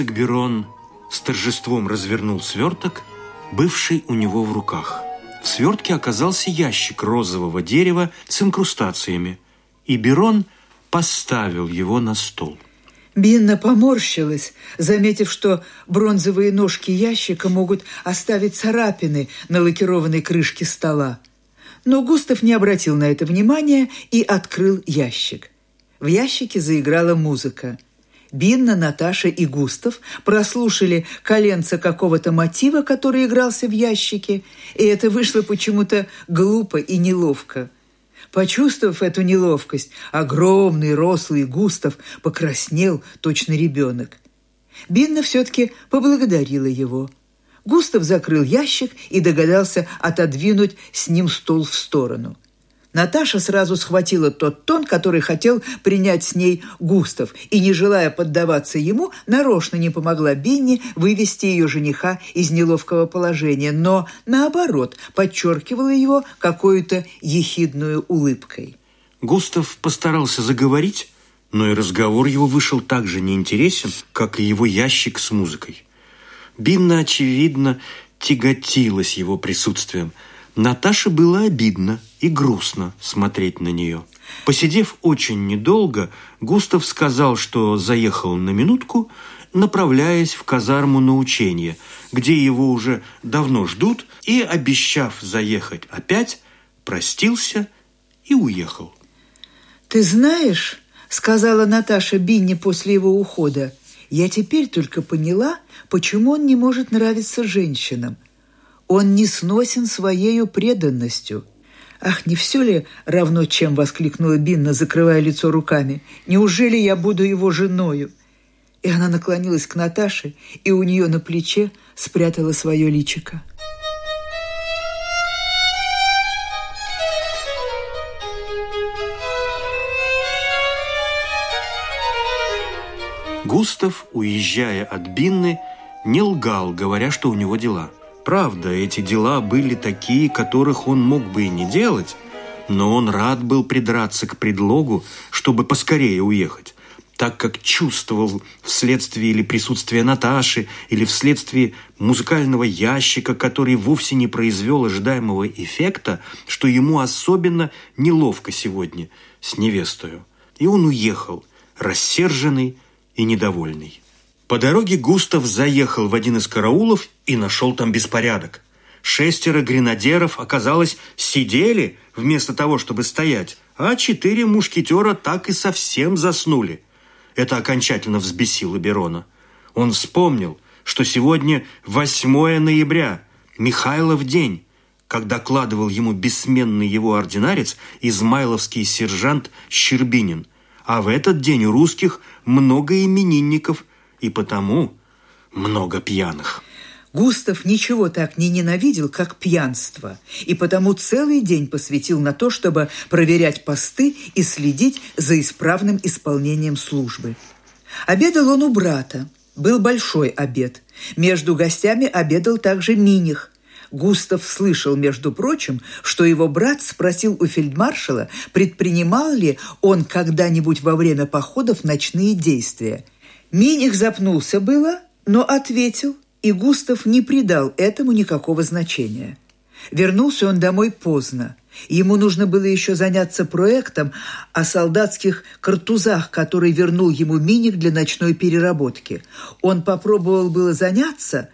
Герцог Берон с торжеством развернул сверток, бывший у него в руках. В свертке оказался ящик розового дерева с инкрустациями, и Берон поставил его на стол. Бинна поморщилась, заметив, что бронзовые ножки ящика могут оставить царапины на лакированной крышке стола. Но Густав не обратил на это внимания и открыл ящик. В ящике заиграла музыка. Бинна, Наташа и Густав прослушали коленца какого-то мотива, который игрался в ящике, и это вышло почему-то глупо и неловко. Почувствовав эту неловкость, огромный, рослый Густав покраснел, точно ребенок. Бинна все-таки поблагодарила его. Густав закрыл ящик и догадался отодвинуть с ним стол в сторону – Наташа сразу схватила тот тон, который хотел принять с ней Густав, и, не желая поддаваться ему, нарочно не помогла Бинни вывести ее жениха из неловкого положения, но, наоборот, подчеркивала его какой-то ехидную улыбкой. Густав постарался заговорить, но и разговор его вышел так же неинтересен, как и его ящик с музыкой. Бинна, очевидно, тяготилась его присутствием – Наташе было обидно и грустно смотреть на нее. Посидев очень недолго, Густав сказал, что заехал на минутку, направляясь в казарму на учение, где его уже давно ждут, и, обещав заехать опять, простился и уехал. «Ты знаешь, — сказала Наташа Бинни после его ухода, — я теперь только поняла, почему он не может нравиться женщинам – он не сносен своею преданностью. «Ах, не все ли равно, чем?» – воскликнула Бинна, закрывая лицо руками. «Неужели я буду его женою?» И она наклонилась к Наташе, и у нее на плече спрятала свое личико. Густав, уезжая от Бинны, не лгал, говоря, что у него дела – Правда, эти дела были такие, которых он мог бы и не делать, но он рад был придраться к предлогу, чтобы поскорее уехать, так как чувствовал вследствие или присутствия Наташи, или вследствие музыкального ящика, который вовсе не произвел ожидаемого эффекта, что ему особенно неловко сегодня с невестою. И он уехал, рассерженный и недовольный. По дороге Густав заехал в один из караулов и нашел там беспорядок. Шестеро гренадеров, оказалось, сидели вместо того, чтобы стоять, а четыре мушкетера так и совсем заснули. Это окончательно взбесило Берона. Он вспомнил, что сегодня 8 ноября, Михайлов день, когда докладывал ему бессменный его ординарец, измайловский сержант Щербинин. А в этот день у русских много именинников – и потому много пьяных. Густав ничего так не ненавидел, как пьянство, и потому целый день посвятил на то, чтобы проверять посты и следить за исправным исполнением службы. Обедал он у брата. Был большой обед. Между гостями обедал также Миних. Густав слышал, между прочим, что его брат спросил у фельдмаршала, предпринимал ли он когда-нибудь во время походов ночные действия – Миних запнулся было, но ответил, и Густав не придал этому никакого значения. Вернулся он домой поздно. Ему нужно было еще заняться проектом о солдатских картузах, который вернул ему Миних для ночной переработки. Он попробовал было заняться,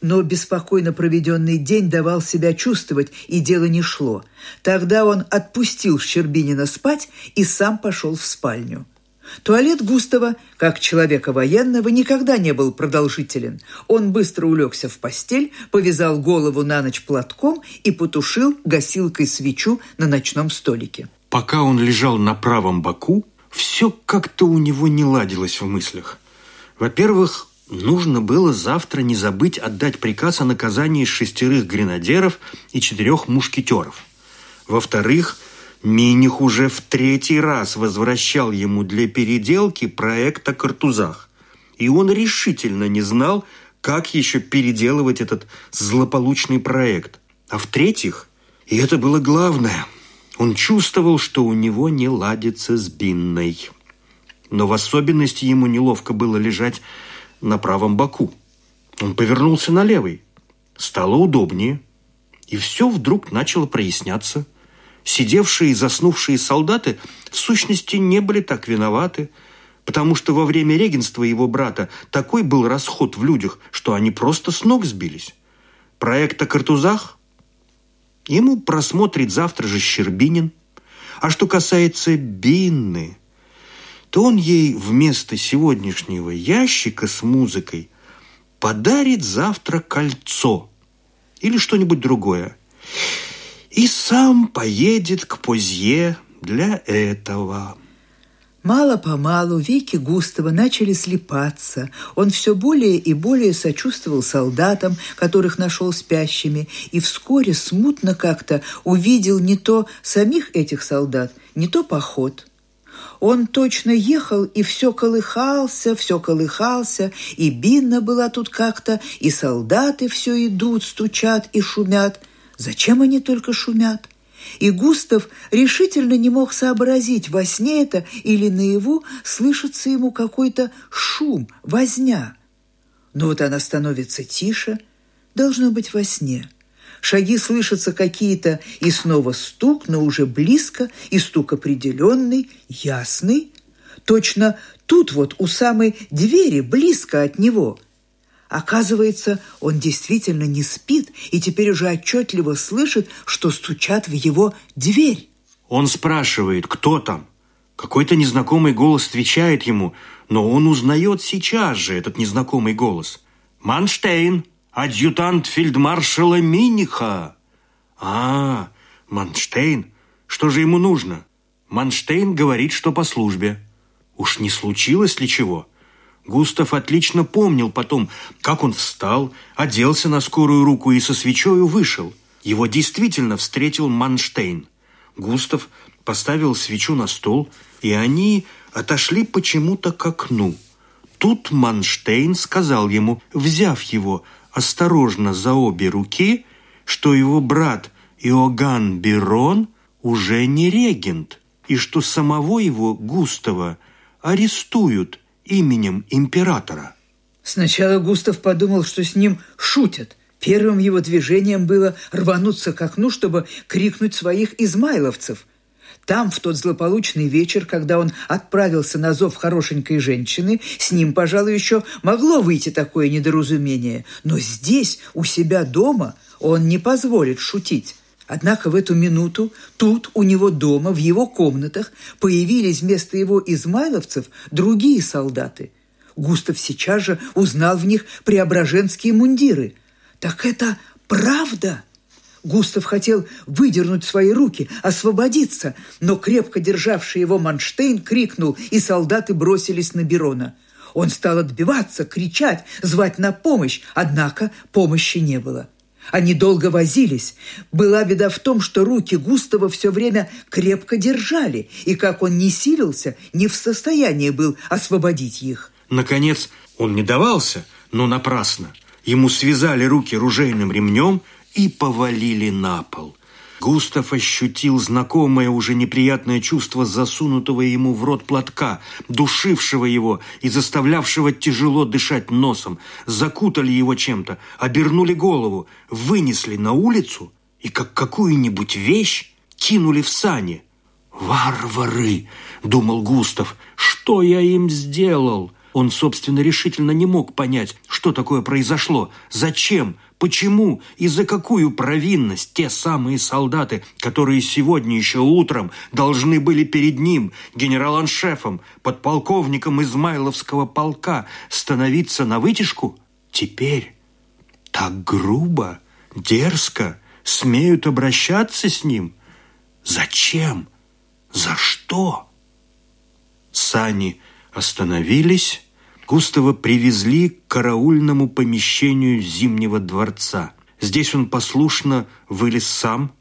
но беспокойно проведенный день давал себя чувствовать, и дело не шло. Тогда он отпустил Щербинина спать и сам пошел в спальню. Туалет Густава, как человека военного, никогда не был продолжителен. Он быстро улегся в постель, повязал голову на ночь платком и потушил гасилкой свечу на ночном столике. Пока он лежал на правом боку, все как-то у него не ладилось в мыслях. Во-первых, нужно было завтра не забыть отдать приказ о наказании шестерых гренадеров и четырех мушкетеров. Во-вторых, Миних уже в третий раз возвращал ему для переделки проект о картузах. И он решительно не знал, как еще переделывать этот злополучный проект. А в-третьих, и это было главное, он чувствовал, что у него не ладится с Бинной. Но в особенности ему неловко было лежать на правом боку. Он повернулся на левый. Стало удобнее. И все вдруг начало проясняться. Сидевшие и заснувшие солдаты в сущности не были так виноваты, потому что во время регенства его брата такой был расход в людях, что они просто с ног сбились. Проект о картузах ему просмотрит завтра же Щербинин. А что касается Бинны, то он ей вместо сегодняшнего ящика с музыкой подарит завтра кольцо или что-нибудь другое. И сам поедет к Позье для этого. Мало-помалу веки Густава начали слепаться. Он все более и более сочувствовал солдатам, которых нашел спящими, и вскоре смутно как-то увидел не то самих этих солдат, не то поход. Он точно ехал и все колыхался, все колыхался, и Бинна была тут как-то, и солдаты все идут, стучат и шумят. Зачем они только шумят? и Густав решительно не мог сообразить, во сне это или наяву слышится ему какой-то шум, возня. Но вот она становится тише, должно быть во сне. Шаги слышатся какие-то, и снова стук, но уже близко, и стук определенный, ясный. Точно тут вот у самой двери, близко от него – Оказывается, он действительно не спит и теперь уже отчетливо слышит, что стучат в его дверь. Он спрашивает, кто там. Какой-то незнакомый голос отвечает ему, но он узнает сейчас же этот незнакомый голос. «Манштейн, адъютант фельдмаршала Миниха!» «А, Манштейн? Что же ему нужно?» Манштейн говорит, что по службе. Уж не случилось ли чего?» Густав отлично помнил потом, как он встал, оделся на скорую руку и со свечою вышел. Его действительно встретил Манштейн. Густав поставил свечу на стол, и они отошли почему-то к окну. Тут Манштейн сказал ему, взяв его осторожно за обе руки, что его брат Иоганн Берон уже не регент, и что самого его, Густава, арестуют – именем императора. Сначала Густав подумал, что с ним шутят. Первым его движением было рвануться к окну, чтобы крикнуть своих измайловцев. Там, в тот злополучный вечер, когда он отправился на зов хорошенькой женщины, с ним, пожалуй, еще могло выйти такое недоразумение. Но здесь, у себя дома, он не позволит шутить. Однако в эту минуту тут, у него дома, в его комнатах, появились вместо его измайловцев другие солдаты. Густав сейчас же узнал в них преображенские мундиры. «Так это правда!» Густав хотел выдернуть свои руки, освободиться, но крепко державший его Манштейн крикнул, и солдаты бросились на Берона. Он стал отбиваться, кричать, звать на помощь, однако помощи не было. Они долго возились. Была беда в том, что руки Густава все время крепко держали, и как он не силился, не в состоянии был освободить их. Наконец, он не давался, но напрасно. Ему связали руки ружейным ремнем и повалили на пол – Густав ощутил знакомое уже неприятное чувство засунутого ему в рот платка, душившего его и заставлявшего тяжело дышать носом. Закутали его чем-то, обернули голову, вынесли на улицу и как какую-нибудь вещь кинули в сани. «Варвары!» – думал Густав. «Что я им сделал?» Он, собственно, решительно не мог понять, что такое произошло, зачем, почему и за какую провинность те самые солдаты, которые сегодня еще утром должны были перед ним, генерал-аншефом, подполковником Измайловского полка, становиться на вытяжку, теперь так грубо, дерзко смеют обращаться с ним? Зачем? За что? Сани остановились, Густава привезли к караульному помещению Зимнего дворца. Здесь он послушно вылез сам,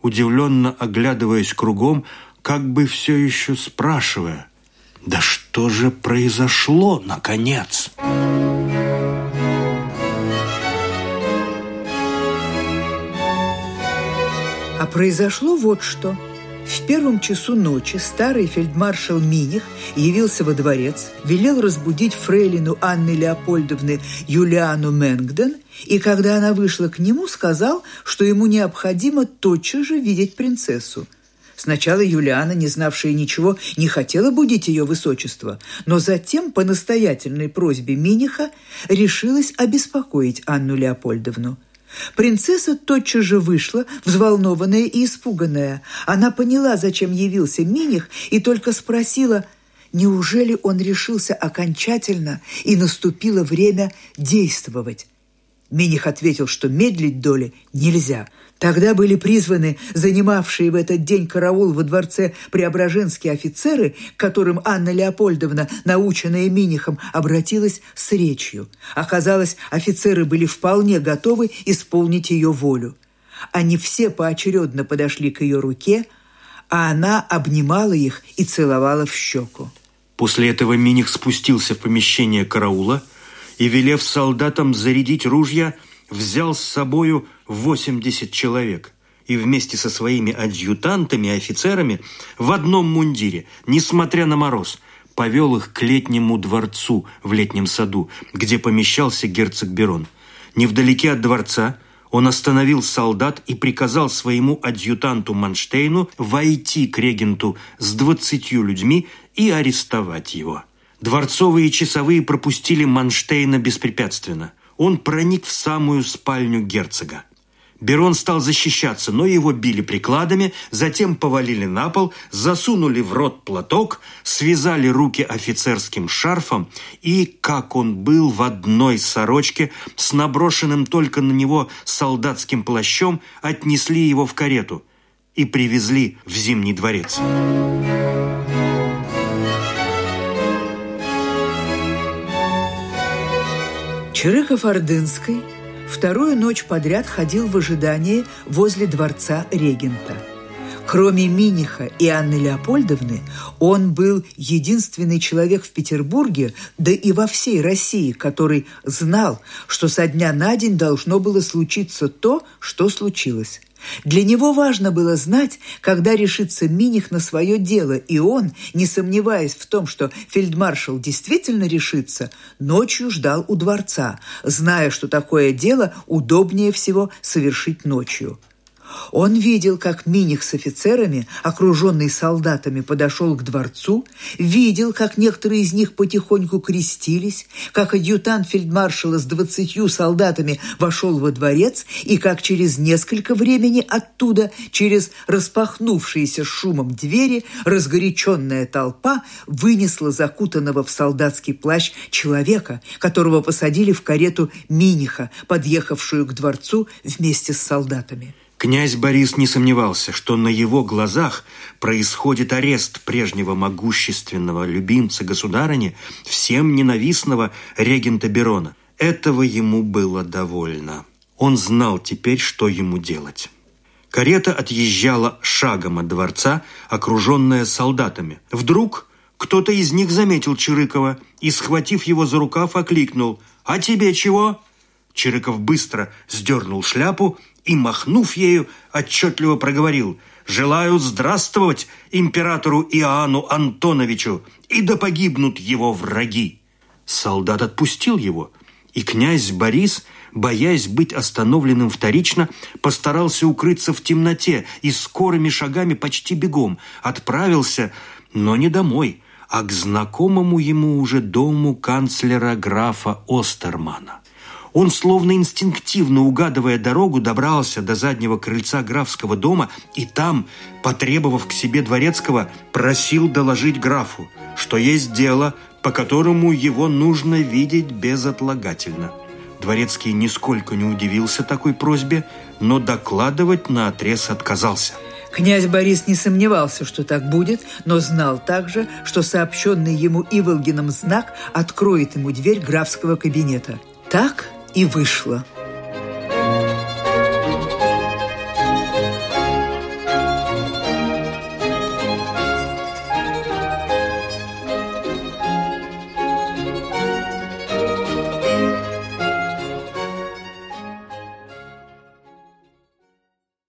удивленно оглядываясь кругом, как бы все еще спрашивая, «Да что же произошло, наконец?» А произошло вот что. В первом часу ночи старый фельдмаршал Миних явился во дворец, велел разбудить фрейлину Анны Леопольдовны Юлиану Менгден, и когда она вышла к нему, сказал, что ему необходимо тотчас же видеть принцессу. Сначала Юлиана, не знавшая ничего, не хотела будить ее высочество, но затем, по настоятельной просьбе Миниха, решилась обеспокоить Анну Леопольдовну – Принцесса тотчас же вышла, взволнованная и испуганная. Она поняла, зачем явился Миних, и только спросила, неужели он решился окончательно и наступило время действовать. Миних ответил, что медлить доли нельзя – Тогда были призваны занимавшие в этот день караул во дворце преображенские офицеры, к которым Анна Леопольдовна, наученная Минихом, обратилась с речью. Оказалось, офицеры были вполне готовы исполнить ее волю. Они все поочередно подошли к ее руке, а она обнимала их и целовала в щеку. После этого Миних спустился в помещение караула и, велев солдатам зарядить ружья, взял с собою 80 человек и вместе со своими адъютантами и офицерами в одном мундире, несмотря на мороз, повел их к летнему дворцу в летнем саду, где помещался герцог Берон. Невдалеке от дворца он остановил солдат и приказал своему адъютанту Манштейну войти к регенту с двадцатью людьми и арестовать его. Дворцовые часовые пропустили Манштейна беспрепятственно. Он проник в самую спальню герцога. Берон стал защищаться, но его били прикладами, затем повалили на пол, засунули в рот платок, связали руки офицерским шарфом и, как он был в одной сорочке, с наброшенным только на него солдатским плащом, отнесли его в карету и привезли в Зимний дворец. Чирыков-Ордынской – Вторую ночь подряд ходил в ожидании возле дворца регента. Кроме Миниха и Анны Леопольдовны, он был единственный человек в Петербурге, да и во всей России, который знал, что со дня на день должно было случиться то, что случилось. Для него важно было знать, когда решится Миних на свое дело, и он, не сомневаясь в том, что фельдмаршал действительно решится, ночью ждал у дворца, зная, что такое дело удобнее всего совершить ночью. Он видел, как Миних с офицерами, окруженный солдатами, подошел к дворцу, видел, как некоторые из них потихоньку крестились, как адъютант фельдмаршала с двадцатью солдатами вошел во дворец и как через несколько времени оттуда, через распахнувшиеся шумом двери, разгоряченная толпа вынесла закутанного в солдатский плащ человека, которого посадили в карету Миниха, подъехавшую к дворцу вместе с солдатами. Князь Борис не сомневался, что на его глазах происходит арест прежнего могущественного любимца государыни, всем ненавистного регента Берона. Этого ему было довольно. Он знал теперь, что ему делать. Карета отъезжала шагом от дворца, окруженная солдатами. Вдруг кто-то из них заметил Чирыкова и, схватив его за рукав, окликнул «А тебе чего?» Чирыков быстро сдернул шляпу и, махнув ею, отчетливо проговорил «Желаю здравствовать императору Иоанну Антоновичу, и да погибнут его враги!» Солдат отпустил его, и князь Борис, боясь быть остановленным вторично, постарался укрыться в темноте и скорыми шагами почти бегом отправился, но не домой, а к знакомому ему уже дому канцлера графа Остермана. Он, словно инстинктивно угадывая дорогу, добрался до заднего крыльца графского дома и там, потребовав к себе дворецкого, просил доложить графу, что есть дело, по которому его нужно видеть безотлагательно. Дворецкий нисколько не удивился такой просьбе, но докладывать на отрез отказался. Князь Борис не сомневался, что так будет, но знал также, что сообщенный ему Иволгином знак откроет ему дверь графского кабинета. Так и вышло.